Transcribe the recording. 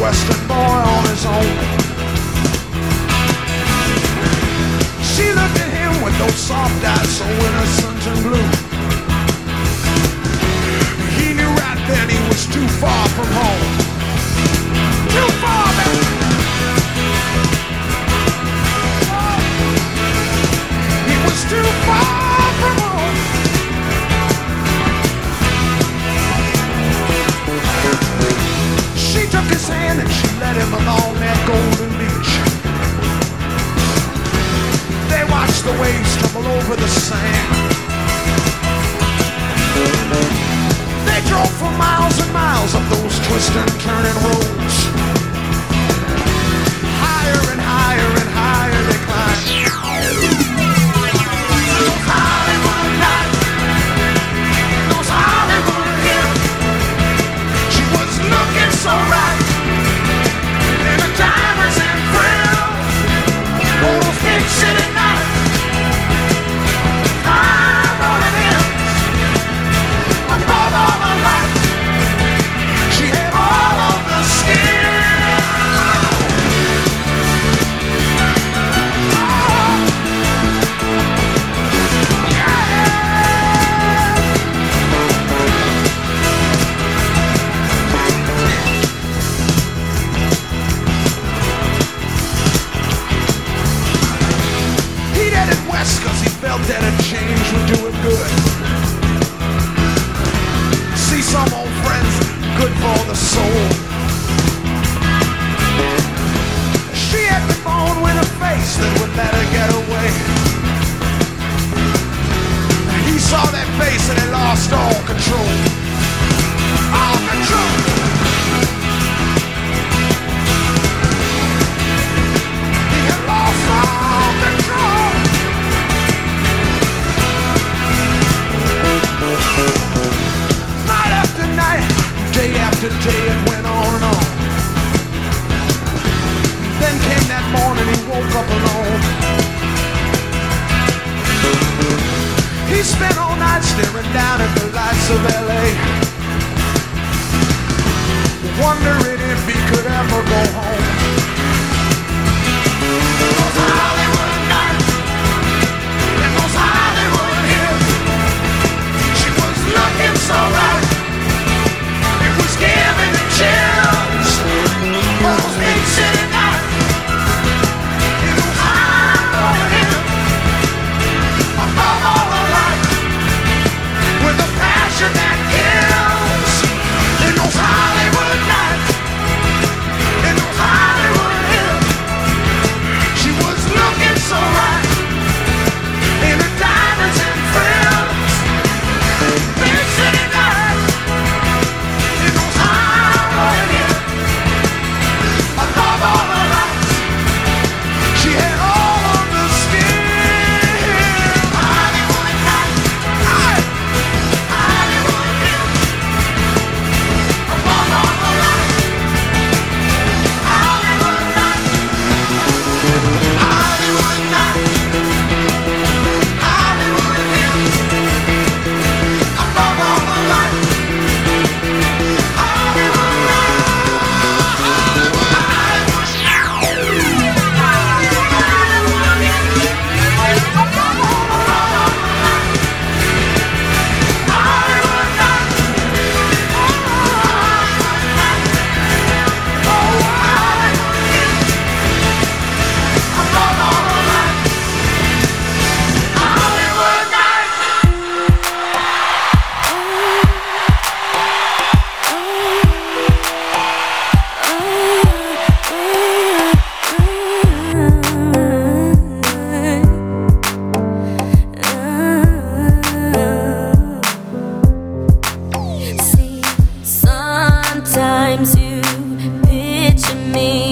Western. waves come over the sand. They drove for miles and miles up those twisting, turning roads. good for the soul. She had me born with a face that would let her get away. He saw that face and he lost all control. He spent all night staring down at the lights of LA. Sometimes you picture me